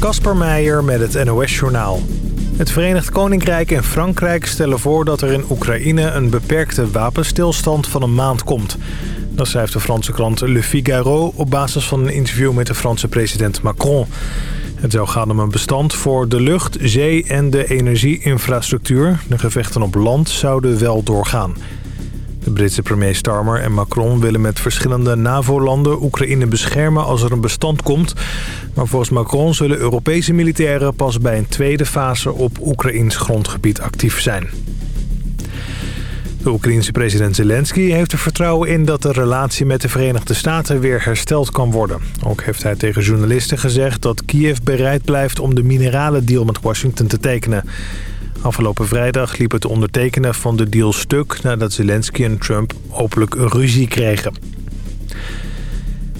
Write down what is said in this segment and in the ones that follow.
Kasper Meijer met het NOS-journaal. Het Verenigd Koninkrijk en Frankrijk stellen voor dat er in Oekraïne... een beperkte wapenstilstand van een maand komt. Dat schrijft de Franse krant Le Figaro... op basis van een interview met de Franse president Macron. Het zou gaan om een bestand voor de lucht, zee en de energieinfrastructuur. De gevechten op land zouden wel doorgaan. De Britse premier Starmer en Macron willen met verschillende NAVO-landen Oekraïne beschermen als er een bestand komt. Maar volgens Macron zullen Europese militairen pas bij een tweede fase op Oekraïns grondgebied actief zijn. De Oekraïense president Zelensky heeft er vertrouwen in dat de relatie met de Verenigde Staten weer hersteld kan worden. Ook heeft hij tegen journalisten gezegd dat Kiev bereid blijft om de deal met Washington te tekenen. Afgelopen vrijdag liep het ondertekenen van de deal stuk... nadat Zelensky en Trump openlijk ruzie kregen.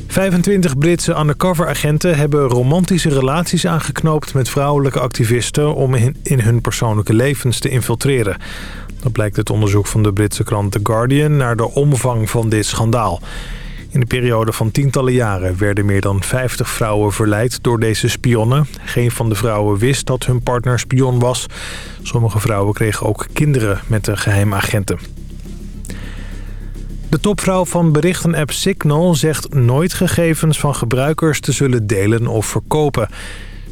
25 Britse undercover-agenten hebben romantische relaties aangeknoopt... met vrouwelijke activisten om in hun persoonlijke levens te infiltreren. Dat blijkt uit onderzoek van de Britse krant The Guardian... naar de omvang van dit schandaal. In de periode van tientallen jaren werden meer dan 50 vrouwen verleid door deze spionnen. Geen van de vrouwen wist dat hun partner spion was. Sommige vrouwen kregen ook kinderen met de geheimagenten. De topvrouw van berichtenapp Signal zegt nooit gegevens van gebruikers te zullen delen of verkopen.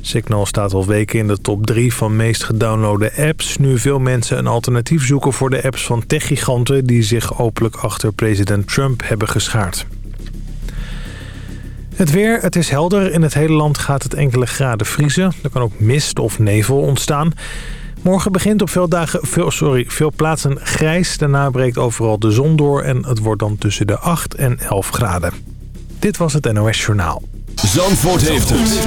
Signal staat al weken in de top 3 van meest gedownloade apps... nu veel mensen een alternatief zoeken voor de apps van techgiganten... die zich openlijk achter president Trump hebben geschaard. Het weer, het is helder. In het hele land gaat het enkele graden vriezen. Er kan ook mist of nevel ontstaan. Morgen begint op veel, dagen, veel, sorry, veel plaatsen grijs. Daarna breekt overal de zon door en het wordt dan tussen de 8 en 11 graden. Dit was het NOS Journaal. Zandvoort heeft het.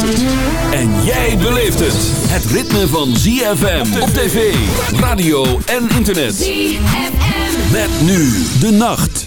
En jij beleeft het. Het ritme van ZFM op tv, radio en internet. ZFM. Met nu de nacht.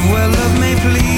Well, where love may please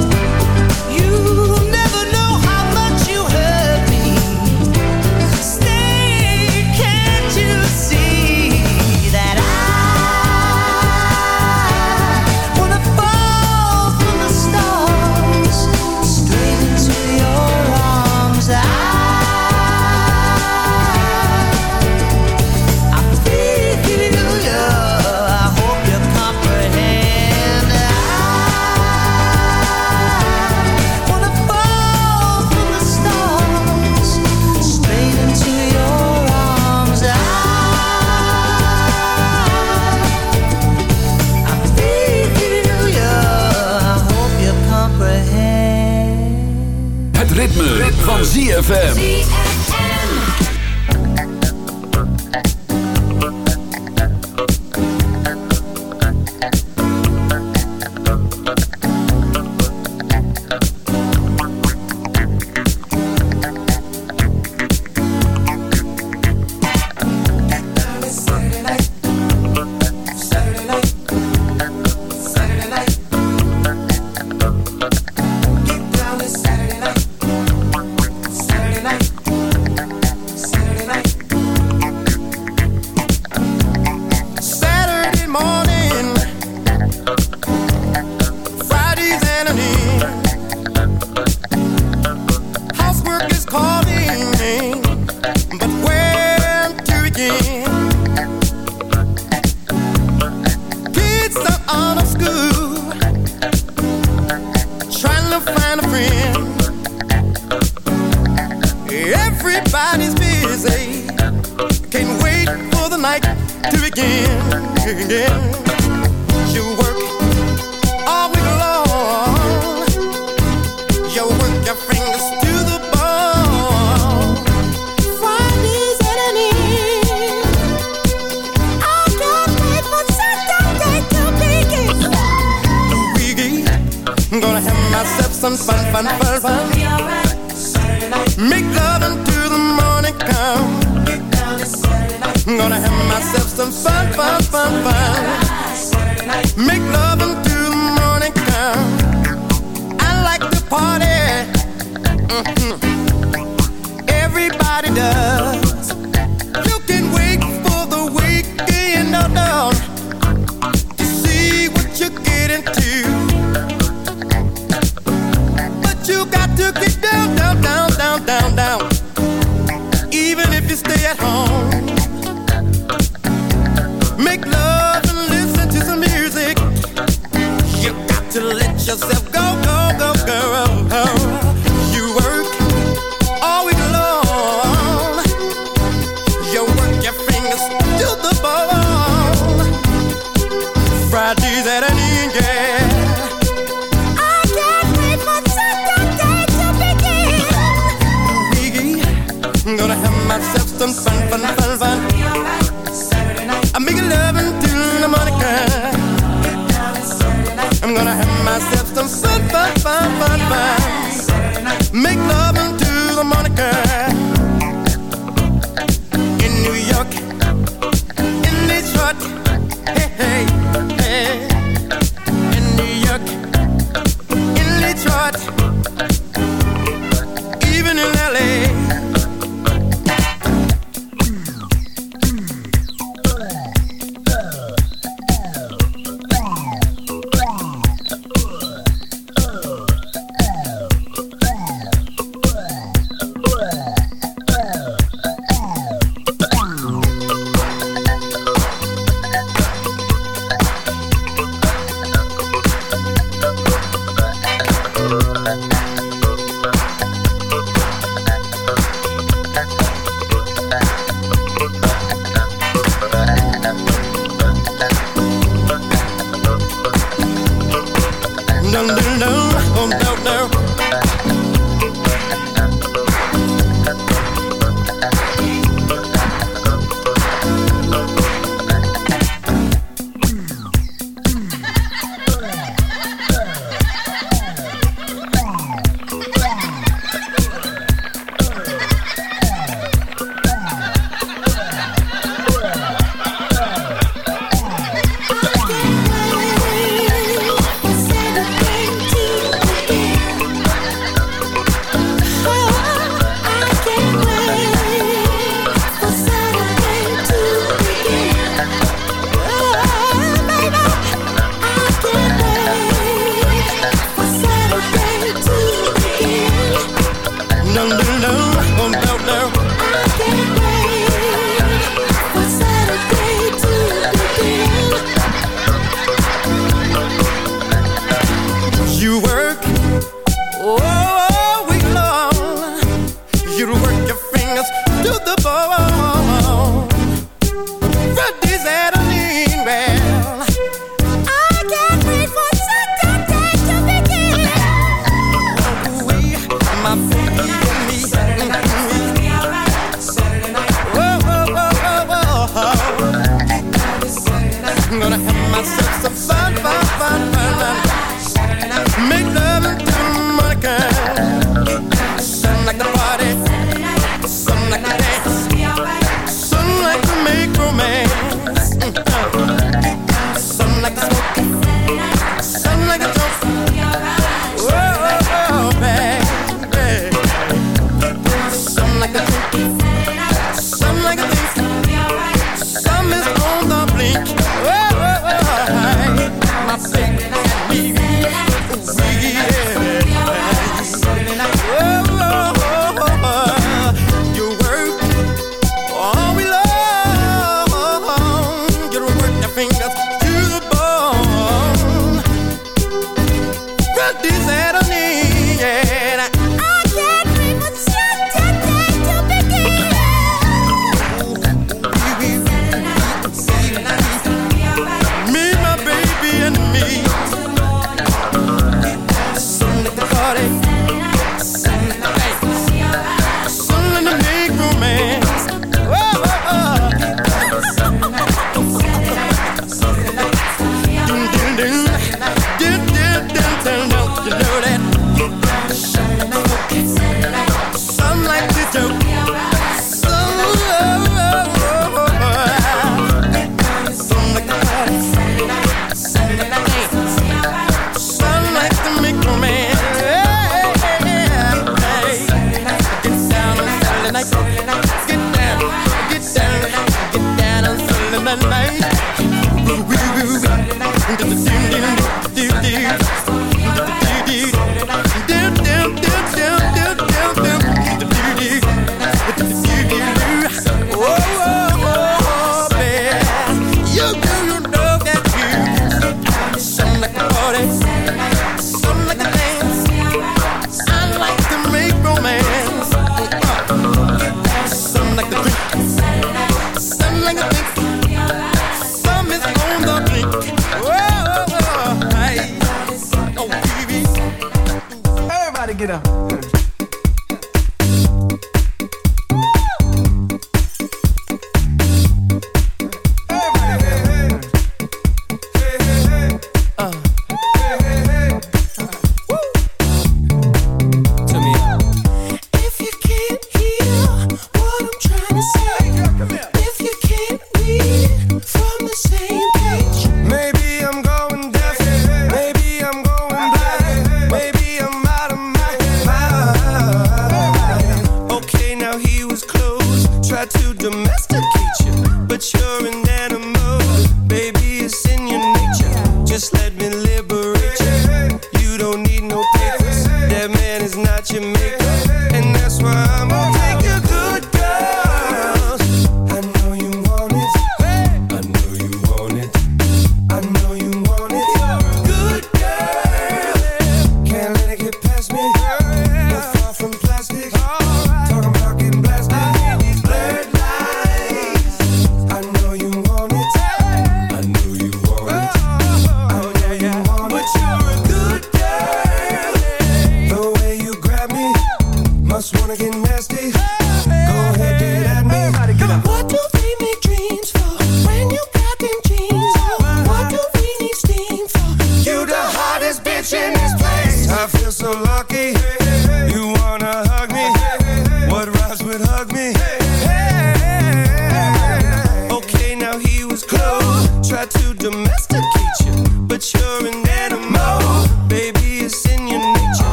ZFM. enemy gonna have myself some fun, fun, fun, fun.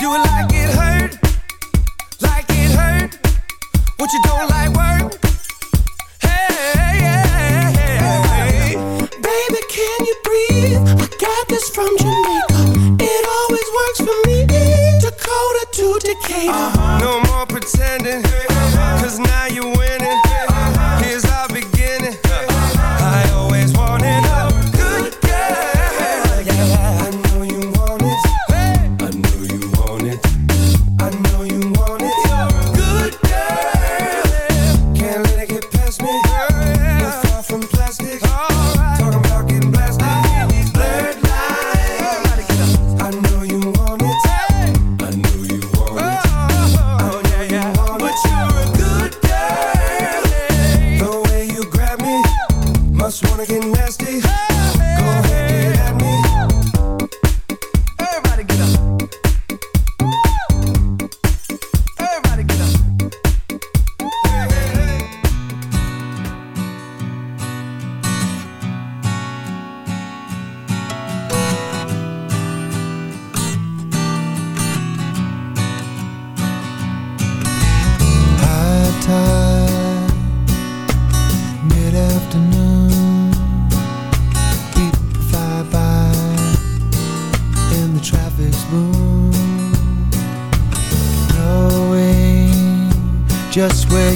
Do it like it hurt, like it hurt. What you don't like work? Hey, hey, baby, can you breathe? I got this from It always works for me. Dakota to Decatur. Uh -huh. No more pretending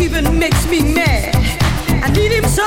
even makes me mad. I need him so.